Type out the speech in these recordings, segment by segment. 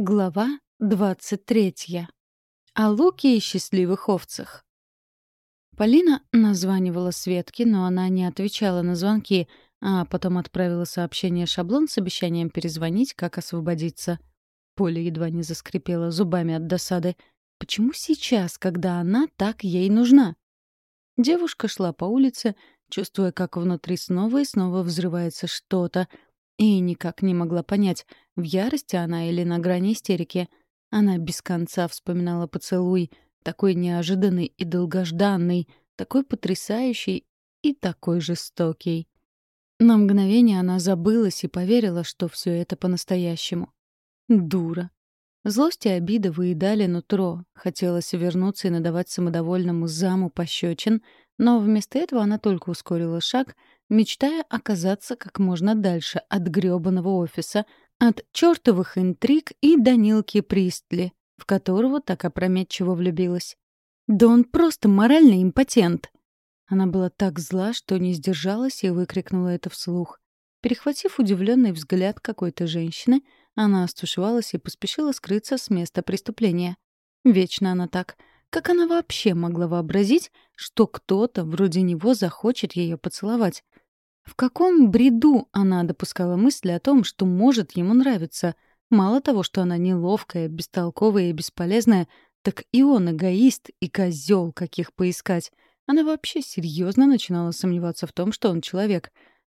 Глава двадцать третья. О луке и счастливых овцах. Полина названивала Светке, но она не отвечала на звонки, а потом отправила сообщение шаблон с обещанием перезвонить, как освободиться. Поля едва не заскрипела зубами от досады. Почему сейчас, когда она так ей нужна? Девушка шла по улице, чувствуя, как внутри снова и снова взрывается что-то — и никак не могла понять, в ярости она или на грани истерики. Она без конца вспоминала поцелуй, такой неожиданный и долгожданный, такой потрясающий и такой жестокий. На мгновение она забылась и поверила, что все это по-настоящему. Дура. Злость и обида выедали нутро. Хотелось вернуться и надавать самодовольному заму пощечин, но вместо этого она только ускорила шаг, мечтая оказаться как можно дальше от грёбаного офиса, от чёртовых интриг и Данилки Пристли, в которого так опрометчиво влюбилась. Да он просто моральный импотент. Она была так зла, что не сдержалась и выкрикнула это вслух. Перехватив удивленный взгляд какой-то женщины, она остушевалась и поспешила скрыться с места преступления. Вечно она так. Как она вообще могла вообразить, что кто-то вроде него захочет ее поцеловать? В каком бреду она допускала мысли о том, что может ему нравиться? Мало того, что она неловкая, бестолковая и бесполезная, так и он эгоист и козел, каких поискать. Она вообще серьезно начинала сомневаться в том, что он человек.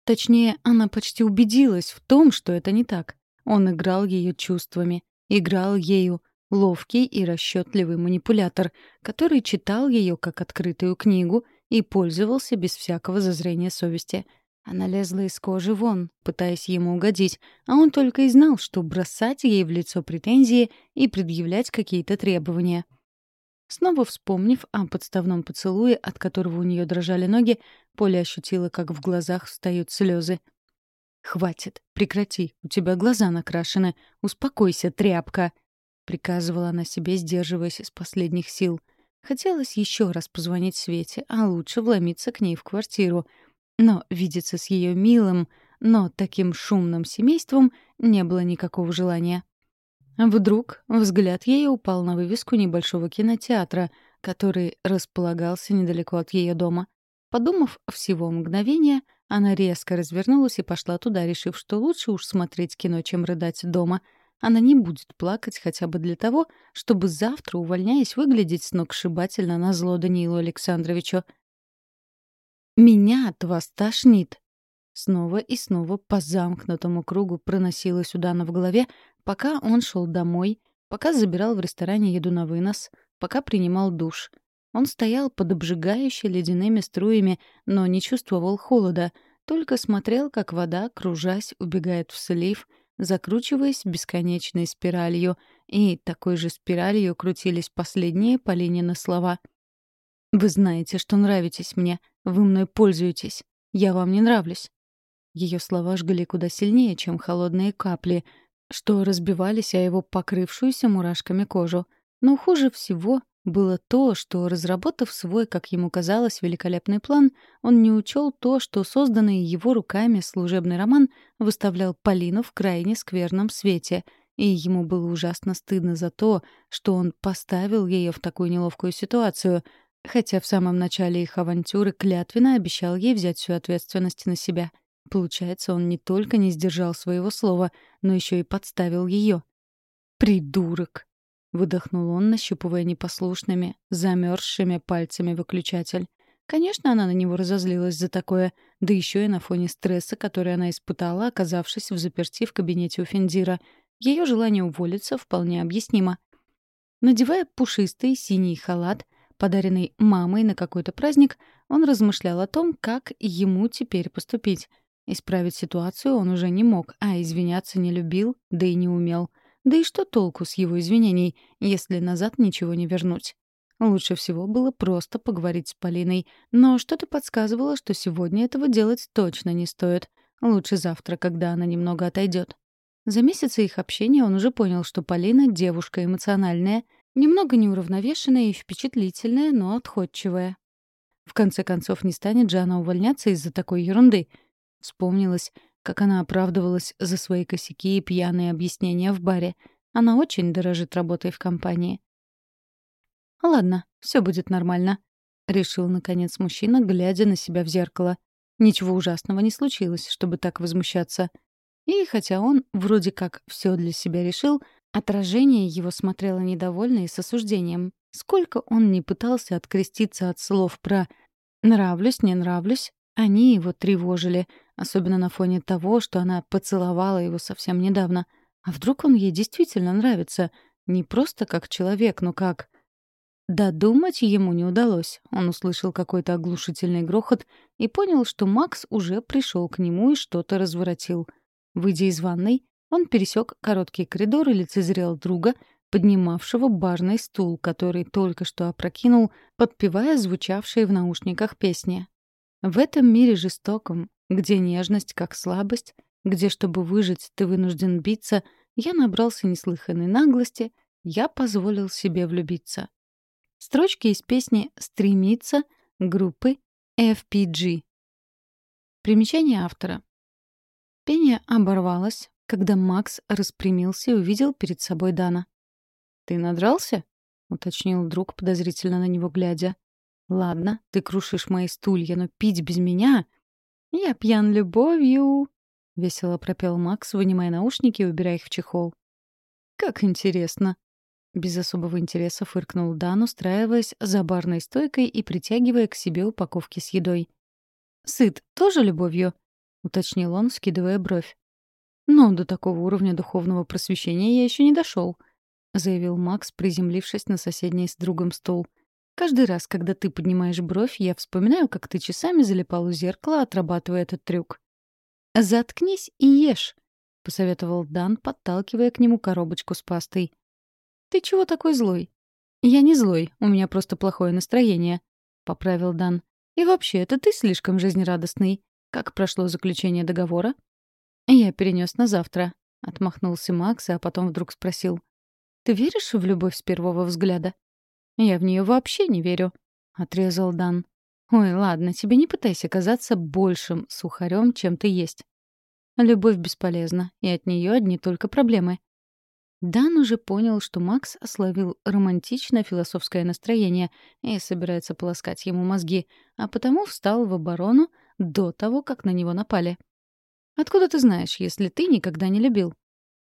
Точнее, она почти убедилась в том, что это не так. Он играл ее чувствами, играл ею, ловкий и расчетливый манипулятор, который читал ее как открытую книгу и пользовался без всякого зазрения совести — она лезла из кожи вон, пытаясь ему угодить, а он только и знал, что бросать ей в лицо претензии и предъявлять какие-то требования. Снова вспомнив о подставном поцелуе, от которого у нее дрожали ноги, Поля ощутила, как в глазах встают слезы. «Хватит, прекрати, у тебя глаза накрашены. Успокойся, тряпка!» — приказывала она себе, сдерживаясь из последних сил. Хотелось еще раз позвонить Свете, а лучше вломиться к ней в квартиру — но видеться с ее милым, но таким шумным семейством не было никакого желания. Вдруг взгляд ей упал на вывеску небольшого кинотеатра, который располагался недалеко от ее дома. Подумав всего мгновения, она резко развернулась и пошла туда, решив, что лучше уж смотреть кино, чем рыдать дома. Она не будет плакать хотя бы для того, чтобы завтра, увольняясь, выглядеть сногсшибательно на зло Даниилу Александровичу — меня от вас тошнит. Снова и снова по замкнутому кругу проносилось у Дана в голове, пока он шел домой, пока забирал в ресторане еду на вынос, пока принимал душ. Он стоял под обжигающей ледяными струями, но не чувствовал холода, только смотрел, как вода, кружась, убегает в слив, закручиваясь бесконечной спиралью, и такой же спиралью крутились последние Полинины слова. «Вы знаете, что нравитесь мне», — вы мной пользуетесь. Я вам не нравлюсь». Ее слова жгли куда сильнее, чем холодные капли, что разбивались о его покрывшуюся мурашками кожу. Но хуже всего было то, что, разработав свой, как ему казалось, великолепный план, он не учел то, что созданный его руками служебный роман выставлял Полину в крайне скверном свете, и ему было ужасно стыдно за то, что он поставил ее в такую неловкую ситуацию — Хотя в самом начале их авантюры клятвенно обещал ей взять всю ответственность на себя. Получается, он не только не сдержал своего слова, но еще и подставил ее. «Придурок!» — выдохнул он, нащупывая непослушными, замерзшими пальцами выключатель. Конечно, она на него разозлилась за такое, да еще и на фоне стресса, который она испытала, оказавшись в заперти в кабинете у Финдира. Ее желание уволиться вполне объяснимо. Надевая пушистый синий халат, подаренный мамой на какой-то праздник, он размышлял о том, как ему теперь поступить. Исправить ситуацию он уже не мог, а извиняться не любил, да и не умел. Да и что толку с его извинений, если назад ничего не вернуть? Лучше всего было просто поговорить с Полиной, но что-то подсказывало, что сегодня этого делать точно не стоит. Лучше завтра, когда она немного отойдет. За месяцы их общения он уже понял, что Полина — девушка эмоциональная — Немного неуравновешенная и впечатлительная, но отходчивая. В конце концов, не станет же она увольняться из-за такой ерунды. Вспомнилось, как она оправдывалась за свои косяки и пьяные объяснения в баре. Она очень дорожит работой в компании. «Ладно, все будет нормально», — решил, наконец, мужчина, глядя на себя в зеркало. Ничего ужасного не случилось, чтобы так возмущаться. И хотя он вроде как все для себя решил, отражение его смотрело недовольно и с осуждением. Сколько он не пытался откреститься от слов про «нравлюсь, не нравлюсь», они его тревожили, особенно на фоне того, что она поцеловала его совсем недавно. А вдруг он ей действительно нравится? Не просто как человек, но как... Додумать ему не удалось. Он услышал какой-то оглушительный грохот и понял, что Макс уже пришел к нему и что-то разворотил. Выйдя из ванной, он пересек короткий коридор и лицезрел друга, поднимавшего барный стул, который только что опрокинул, подпевая звучавшие в наушниках песни. В этом мире жестоком, где нежность как слабость, где, чтобы выжить, ты вынужден биться, я набрался неслыханной наглости, я позволил себе влюбиться. Строчки из песни «Стремиться» группы FPG. Примечание автора. Пение оборвалось, когда Макс распрямился и увидел перед собой Дана. «Ты надрался?» — уточнил друг, подозрительно на него глядя. «Ладно, ты крушишь мои стулья, но пить без меня...» «Я пьян любовью!» — весело пропел Макс, вынимая наушники и убирая их в чехол. «Как интересно!» Без особого интереса фыркнул Дан, устраиваясь за барной стойкой и притягивая к себе упаковки с едой. «Сыт тоже любовью?» — уточнил он, скидывая бровь. «Но до такого уровня духовного просвещения я еще не дошел», — заявил Макс, приземлившись на соседний с другом стол. «Каждый раз, когда ты поднимаешь бровь, я вспоминаю, как ты часами залипал у зеркала, отрабатывая этот трюк». «Заткнись и ешь», — посоветовал Дан, подталкивая к нему коробочку с пастой. «Ты чего такой злой?» «Я не злой, у меня просто плохое настроение», — поправил Дан. «И вообще, это ты слишком жизнерадостный. Как прошло заключение договора?» «Я перенес на завтра», — отмахнулся Макс, а потом вдруг спросил. «Ты веришь в любовь с первого взгляда?» «Я в нее вообще не верю», — отрезал Дан. «Ой, ладно, тебе не пытайся казаться большим сухарем, чем ты есть. Любовь бесполезна, и от нее одни только проблемы. Дан уже понял, что Макс словил романтичное философское настроение и собирается полоскать ему мозги, а потому встал в оборону до того, как на него напали. «Откуда ты знаешь, если ты никогда не любил?»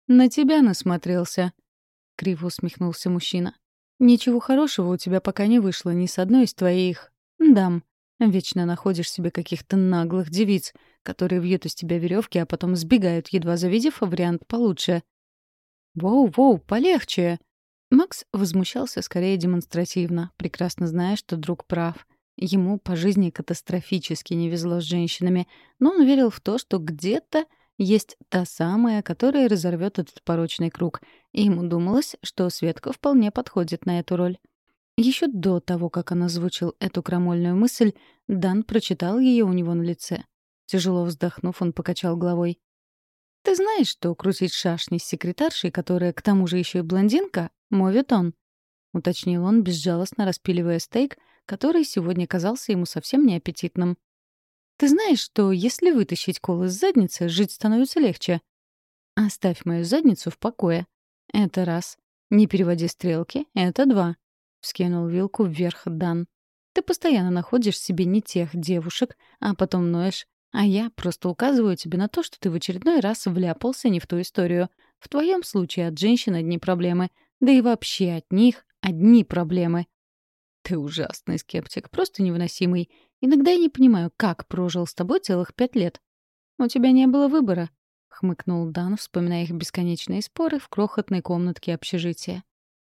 «На тебя насмотрелся», — криво усмехнулся мужчина. «Ничего хорошего у тебя пока не вышло ни с одной из твоих дам. Вечно находишь себе каких-то наглых девиц, которые вьют из тебя веревки, а потом сбегают, едва завидев вариант получше. «Воу-воу, полегче!» Макс возмущался скорее демонстративно, прекрасно зная, что друг прав. Ему по жизни катастрофически не везло с женщинами, но он верил в то, что где-то есть та самая, которая разорвет этот порочный круг, и ему думалось, что Светка вполне подходит на эту роль. Еще до того, как он озвучил эту крамольную мысль, Дан прочитал ее у него на лице. Тяжело вздохнув, он покачал головой. «Ты знаешь, что крутить шашни с секретаршей, которая к тому же еще и блондинка, мовит он?» — уточнил он, безжалостно распиливая стейк, который сегодня казался ему совсем неаппетитным. «Ты знаешь, что если вытащить кол из задницы, жить становится легче?» «Оставь мою задницу в покое. Это раз. Не переводи стрелки. Это два». Вскинул вилку вверх Дан. «Ты постоянно находишь себе не тех девушек, а потом ноешь. А я просто указываю тебе на то, что ты в очередной раз вляпался не в ту историю. В твоем случае от женщин одни проблемы. Да и вообще от них одни проблемы. Ты ужасный скептик, просто невыносимый. Иногда я не понимаю, как прожил с тобой целых пять лет. У тебя не было выбора, — хмыкнул Дан, вспоминая их бесконечные споры в крохотной комнатке общежития.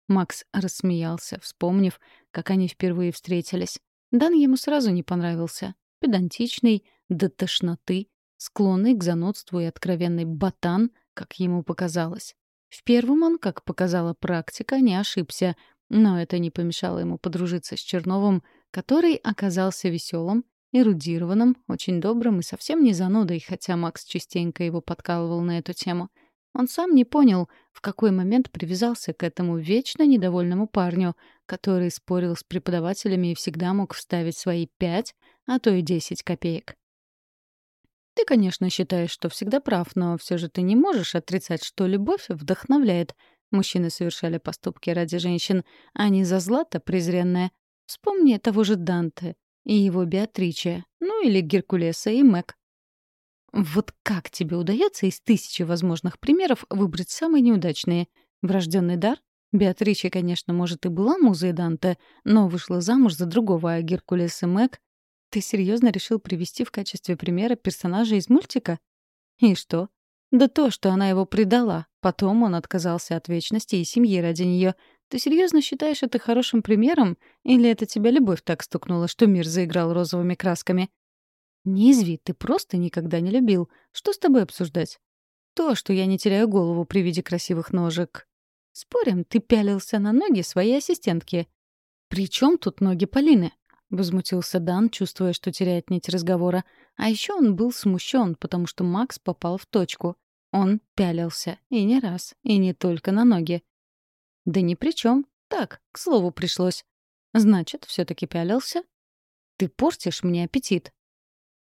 Макс рассмеялся, вспомнив, как они впервые встретились. Дан ему сразу не понравился. Педантичный, до тошноты, склонный к занудству и откровенный ботан, как ему показалось. В первом он, как показала практика, не ошибся, но это не помешало ему подружиться с Черновым, который оказался веселым, эрудированным, очень добрым и совсем не занудой, хотя Макс частенько его подкалывал на эту тему. Он сам не понял, в какой момент привязался к этому вечно недовольному парню, который спорил с преподавателями и всегда мог вставить свои пять, а то и десять копеек. Ты, конечно, считаешь, что всегда прав, но все же ты не можешь отрицать, что любовь вдохновляет. Мужчины совершали поступки ради женщин, а не за злато презренное. Вспомни того же Данте и его Беатриче, ну или Геркулеса и Мэг. Вот как тебе удается из тысячи возможных примеров выбрать самые неудачные? Врожденный дар? Беатриче, конечно, может, и была музой Данте, но вышла замуж за другого, а Геркулес и Мэг... Ты серьезно решил привести в качестве примера персонажа из мультика? И что? Да то, что она его предала. Потом он отказался от вечности и семьи ради нее. Ты серьезно считаешь это хорошим примером? Или это тебя любовь так стукнула, что мир заиграл розовыми красками? Не изви, ты просто никогда не любил. Что с тобой обсуждать? То, что я не теряю голову при виде красивых ножек. Спорим, ты пялился на ноги своей ассистентки. «При чем тут ноги Полины?» — возмутился Дан, чувствуя, что теряет нить разговора. А еще он был смущен, потому что Макс попал в точку. Он пялился. И не раз. И не только на ноги. Да ни при чем. Так, к слову пришлось. Значит, все таки пялился? Ты портишь мне аппетит.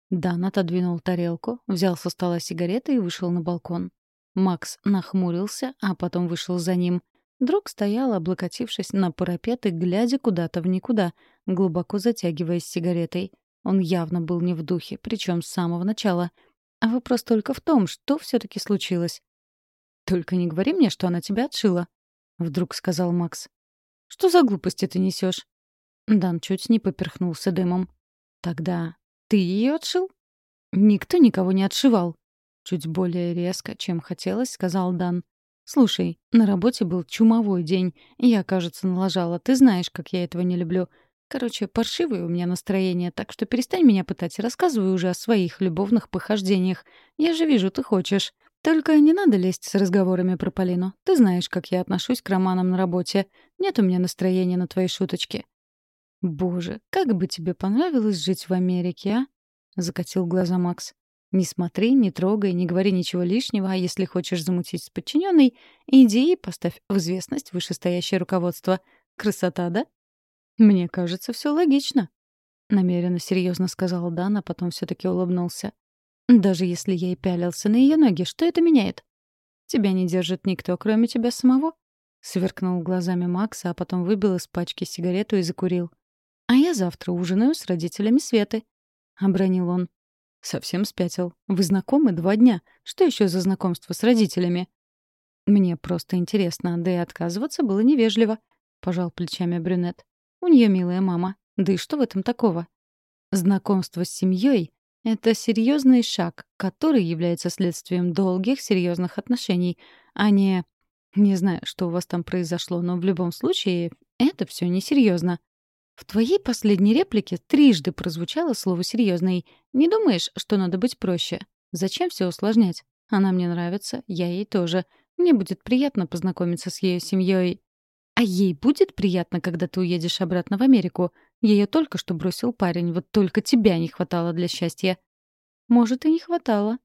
Дан отодвинул тарелку, взял со стола сигареты и вышел на балкон. Макс нахмурился, а потом вышел за ним. Друг стоял, облокотившись на парапет и глядя куда-то в никуда, глубоко затягиваясь сигаретой. Он явно был не в духе, причем с самого начала — а вопрос только в том, что все таки случилось. «Только не говори мне, что она тебя отшила», — вдруг сказал Макс. «Что за глупости ты несешь? Дан чуть не поперхнулся дымом. «Тогда ты ее отшил?» «Никто никого не отшивал», — чуть более резко, чем хотелось, сказал Дан. «Слушай, на работе был чумовой день. Я, кажется, налажала. Ты знаешь, как я этого не люблю. Короче, паршивое у меня настроение, так что перестань меня пытать, рассказывай уже о своих любовных похождениях. Я же вижу, ты хочешь. Только не надо лезть с разговорами про Полину. Ты знаешь, как я отношусь к романам на работе. Нет у меня настроения на твои шуточки. Боже, как бы тебе понравилось жить в Америке, а? Закатил глаза Макс. Не смотри, не трогай, не говори ничего лишнего, а если хочешь замутить с подчиненной, иди и поставь в известность вышестоящее руководство. Красота, да? «Мне кажется, все логично», — намеренно серьезно сказал Дан, а потом все таки улыбнулся. «Даже если я и пялился на ее ноги, что это меняет?» «Тебя не держит никто, кроме тебя самого?» Сверкнул глазами Макса, а потом выбил из пачки сигарету и закурил. «А я завтра ужинаю с родителями Светы», — обронил он. «Совсем спятил. Вы знакомы два дня. Что еще за знакомство с родителями?» «Мне просто интересно, да и отказываться было невежливо», — пожал плечами брюнет. У нее милая мама. Да и что в этом такого? Знакомство с семьей — это серьезный шаг, который является следствием долгих серьезных отношений, а не... Не знаю, что у вас там произошло, но в любом случае это все несерьезно. В твоей последней реплике трижды прозвучало слово «серьезный». Не думаешь, что надо быть проще? Зачем все усложнять? Она мне нравится, я ей тоже. Мне будет приятно познакомиться с ее семьей. А ей будет приятно, когда ты уедешь обратно в Америку. Ее только что бросил парень, вот только тебя не хватало для счастья. Может, и не хватало,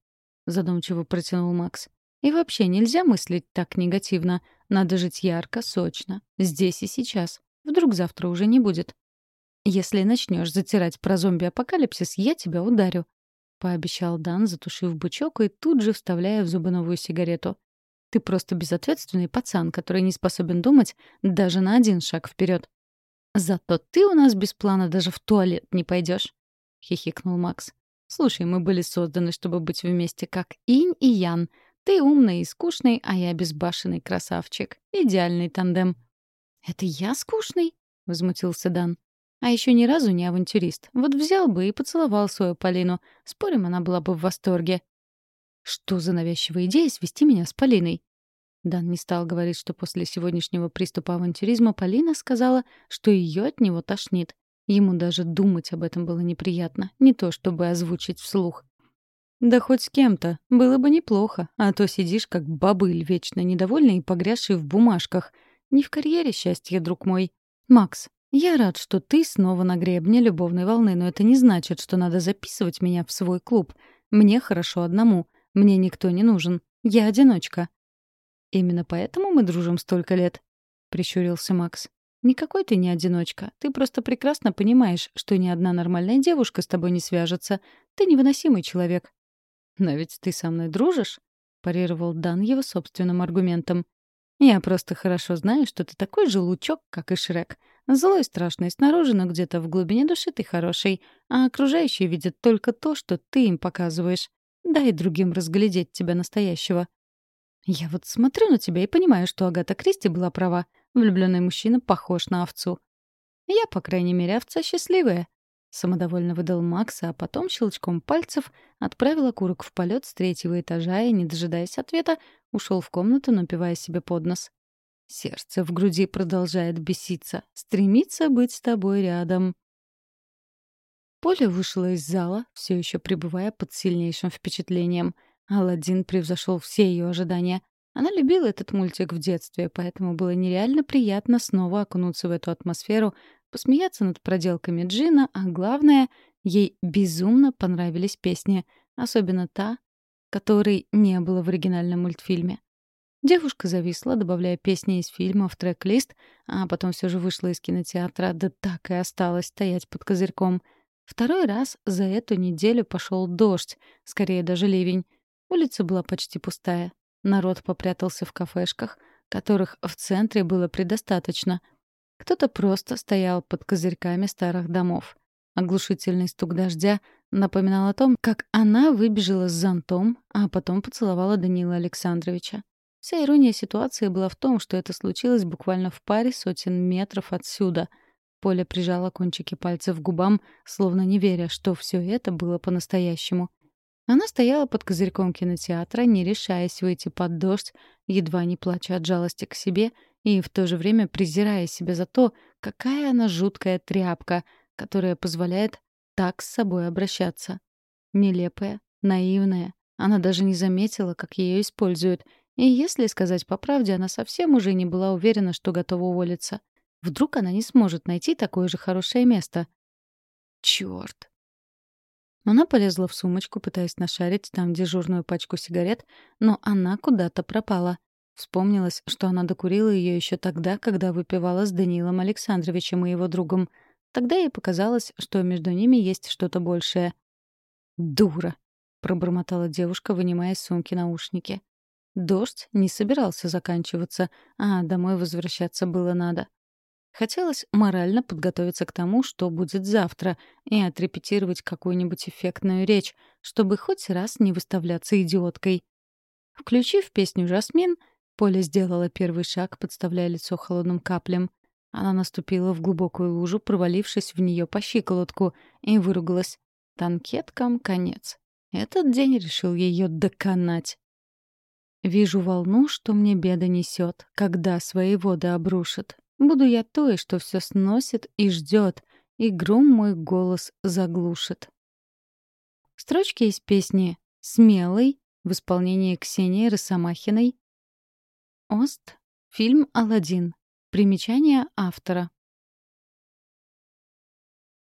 задумчиво протянул Макс. И вообще нельзя мыслить так негативно. Надо жить ярко, сочно, здесь и сейчас. Вдруг завтра уже не будет. Если начнешь затирать про зомби-апокалипсис, я тебя ударю, пообещал Дан, затушив бычок и тут же вставляя в зубы новую сигарету. Ты просто безответственный пацан, который не способен думать даже на один шаг вперед. Зато ты у нас без плана даже в туалет не пойдешь, хихикнул Макс. Слушай, мы были созданы, чтобы быть вместе как инь и ян. Ты умный и скучный, а я безбашенный красавчик. Идеальный тандем. Это я скучный? возмутился Дан. А еще ни разу не авантюрист. Вот взял бы и поцеловал свою Полину. Спорим, она была бы в восторге. Что за навязчивая идея свести меня с Полиной? Дан не стал говорить, что после сегодняшнего приступа авантюризма Полина сказала, что ее от него тошнит. Ему даже думать об этом было неприятно, не то чтобы озвучить вслух. «Да хоть с кем-то. Было бы неплохо. А то сидишь как бабыль, вечно недовольный и погрязший в бумажках. Не в карьере счастье, друг мой. Макс, я рад, что ты снова на гребне любовной волны, но это не значит, что надо записывать меня в свой клуб. Мне хорошо одному. Мне никто не нужен. Я одиночка. Именно поэтому мы дружим столько лет, прищурился Макс. Никакой ты не одиночка. Ты просто прекрасно понимаешь, что ни одна нормальная девушка с тобой не свяжется. Ты невыносимый человек. Но ведь ты со мной дружишь, парировал Дан его собственным аргументом. Я просто хорошо знаю, что ты такой же лучок, как и Шрек. Злой, страшный снаружи, но где-то в глубине души ты хороший, а окружающие видят только то, что ты им показываешь. Дай другим разглядеть тебя настоящего. Я вот смотрю на тебя и понимаю, что Агата Кристи была права. Влюбленный мужчина похож на овцу. Я, по крайней мере, овца счастливая. Самодовольно выдал Макс, а потом щелчком пальцев отправил окурок в полет с третьего этажа и, не дожидаясь ответа, ушел в комнату, напивая себе под нос. Сердце в груди продолжает беситься, стремится быть с тобой рядом. Поля вышла из зала, все еще пребывая под сильнейшим впечатлением. Аладдин превзошел все ее ожидания. Она любила этот мультик в детстве, поэтому было нереально приятно снова окунуться в эту атмосферу, посмеяться над проделками Джина, а главное, ей безумно понравились песни, особенно та, которой не было в оригинальном мультфильме. Девушка зависла, добавляя песни из фильма в трек-лист, а потом все же вышла из кинотеатра, да так и осталась стоять под козырьком. Второй раз за эту неделю пошел дождь, скорее даже ливень. Улица была почти пустая. Народ попрятался в кафешках, которых в центре было предостаточно. Кто-то просто стоял под козырьками старых домов. Оглушительный стук дождя напоминал о том, как она выбежала с зонтом, а потом поцеловала Данила Александровича. Вся ирония ситуации была в том, что это случилось буквально в паре сотен метров отсюда. Поля прижала кончики пальцев к губам, словно не веря, что все это было по-настоящему. Она стояла под козырьком кинотеатра, не решаясь выйти под дождь, едва не плача от жалости к себе и в то же время презирая себя за то, какая она жуткая тряпка, которая позволяет так с собой обращаться. Нелепая, наивная. Она даже не заметила, как ее используют — и если сказать по правде, она совсем уже не была уверена, что готова уволиться. Вдруг она не сможет найти такое же хорошее место. Чёрт. Она полезла в сумочку, пытаясь нашарить там дежурную пачку сигарет, но она куда-то пропала. Вспомнилось, что она докурила ее еще тогда, когда выпивала с Данилом Александровичем и его другом. Тогда ей показалось, что между ними есть что-то большее. «Дура!» — пробормотала девушка, вынимая из сумки наушники. Дождь не собирался заканчиваться, а домой возвращаться было надо. Хотелось морально подготовиться к тому, что будет завтра, и отрепетировать какую-нибудь эффектную речь, чтобы хоть раз не выставляться идиоткой. Включив песню «Жасмин», Поля сделала первый шаг, подставляя лицо холодным каплям. Она наступила в глубокую лужу, провалившись в нее по щиколотку, и выругалась. Танкеткам конец. Этот день решил ее доконать. Вижу волну, что мне беда несет, когда свои воды обрушит. Буду я той, что все сносит и ждет, и гром мой голос заглушит. Строчки из песни «Смелый» в исполнении Ксении Росомахиной. Ост. Фильм «Аладдин». Примечание автора.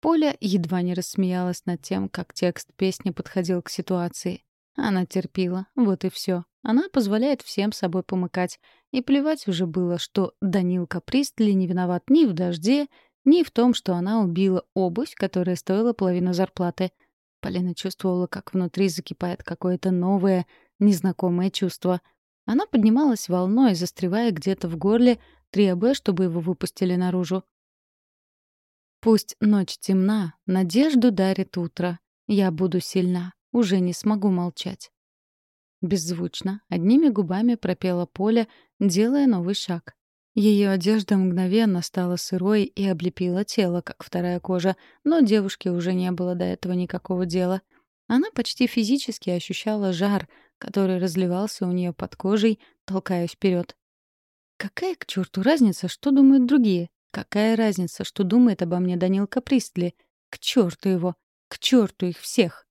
Поля едва не рассмеялась над тем, как текст песни подходил к ситуации. Она терпела, вот и все. Она позволяет всем собой помыкать. И плевать уже было, что Данил Капристли не виноват ни в дожде, ни в том, что она убила обувь, которая стоила половину зарплаты. Полина чувствовала, как внутри закипает какое-то новое, незнакомое чувство. Она поднималась волной, застревая где-то в горле, требуя, чтобы его выпустили наружу. Пусть ночь темна, надежду дарит утро. Я буду сильна уже не смогу молчать. Беззвучно, одними губами пропела Поля, делая новый шаг. Ее одежда мгновенно стала сырой и облепила тело, как вторая кожа, но девушке уже не было до этого никакого дела. Она почти физически ощущала жар, который разливался у нее под кожей, толкая вперед. Какая к черту разница, что думают другие? Какая разница, что думает обо мне Данил Капристли? К черту его! К черту их всех!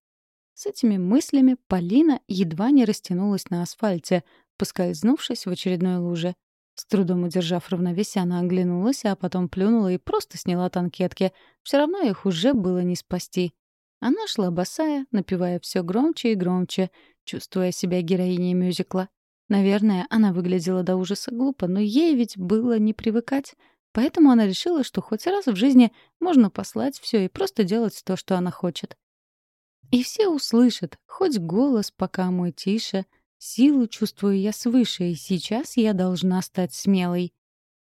С этими мыслями Полина едва не растянулась на асфальте, поскользнувшись в очередной луже. С трудом удержав равновесие, она оглянулась, а потом плюнула и просто сняла танкетки. Все равно их уже было не спасти. Она шла босая, напевая все громче и громче, чувствуя себя героиней мюзикла. Наверное, она выглядела до ужаса глупо, но ей ведь было не привыкать. Поэтому она решила, что хоть раз в жизни можно послать все и просто делать то, что она хочет. И все услышат, хоть голос пока мой тише, Силу чувствую я свыше, и сейчас я должна стать смелой.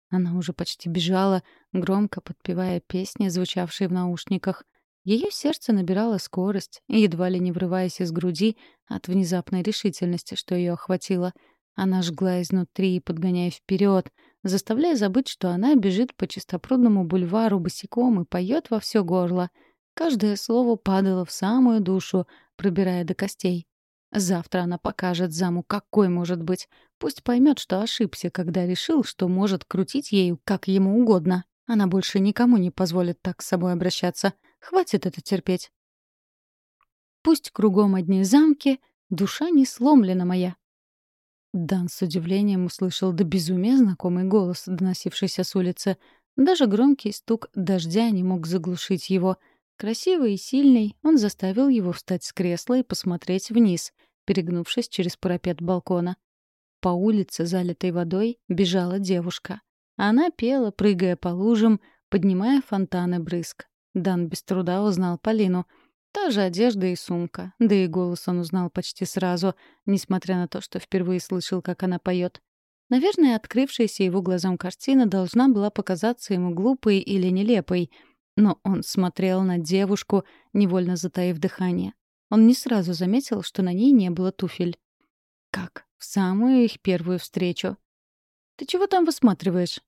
Она уже почти бежала, громко подпевая песни, звучавшие в наушниках. Ее сердце набирало скорость, едва ли не врываясь из груди от внезапной решительности, что ее охватило. Она жгла изнутри, подгоняя вперед, заставляя забыть, что она бежит по чистопрудному бульвару босиком и поет во все горло. Каждое слово падало в самую душу, пробирая до костей. Завтра она покажет заму, какой может быть. Пусть поймет, что ошибся, когда решил, что может крутить ею как ему угодно. Она больше никому не позволит так с собой обращаться. Хватит это терпеть. Пусть кругом одни замки, душа не сломлена моя. Дан с удивлением услышал до безумия знакомый голос, доносившийся с улицы. Даже громкий стук дождя не мог заглушить его. Красивый и сильный, он заставил его встать с кресла и посмотреть вниз, перегнувшись через парапет балкона. По улице, залитой водой, бежала девушка. Она пела, прыгая по лужам, поднимая фонтаны брызг. Дан без труда узнал Полину. Та же одежда и сумка, да и голос он узнал почти сразу, несмотря на то, что впервые слышал, как она поет. Наверное, открывшаяся его глазам картина должна была показаться ему глупой или нелепой, но он смотрел на девушку, невольно затаив дыхание. Он не сразу заметил, что на ней не было туфель. Как? В самую их первую встречу. «Ты чего там высматриваешь?»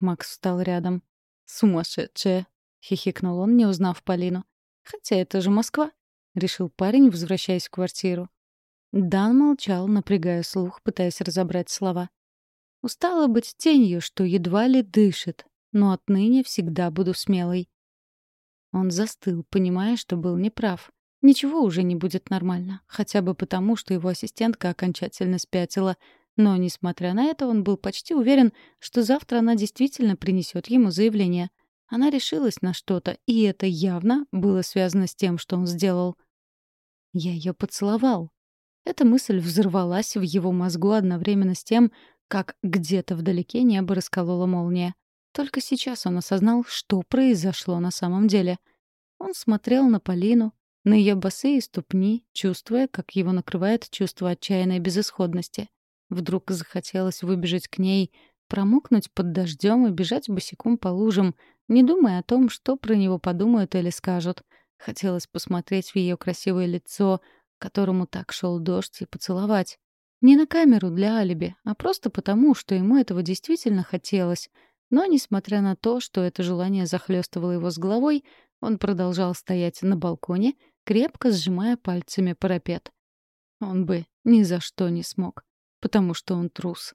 Макс встал рядом. «Сумасшедшая!» — хихикнул он, не узнав Полину. «Хотя это же Москва», — решил парень, возвращаясь в квартиру. Дан молчал, напрягая слух, пытаясь разобрать слова. «Устала быть тенью, что едва ли дышит, но отныне всегда буду смелой». Он застыл, понимая, что был неправ. Ничего уже не будет нормально, хотя бы потому, что его ассистентка окончательно спятила. Но, несмотря на это, он был почти уверен, что завтра она действительно принесет ему заявление — она решилась на что-то, и это явно было связано с тем, что он сделал. Я ее поцеловал. Эта мысль взорвалась в его мозгу одновременно с тем, как где-то вдалеке небо расколола молния. Только сейчас он осознал, что произошло на самом деле. Он смотрел на Полину, на ее босые ступни, чувствуя, как его накрывает чувство отчаянной безысходности. Вдруг захотелось выбежать к ней, промокнуть под дождем и бежать босиком по лужам, не думая о том, что про него подумают или скажут. Хотелось посмотреть в ее красивое лицо, которому так шел дождь, и поцеловать. Не на камеру для алиби, а просто потому, что ему этого действительно хотелось. Но, несмотря на то, что это желание захлестывало его с головой, он продолжал стоять на балконе, крепко сжимая пальцами парапет. Он бы ни за что не смог, потому что он трус.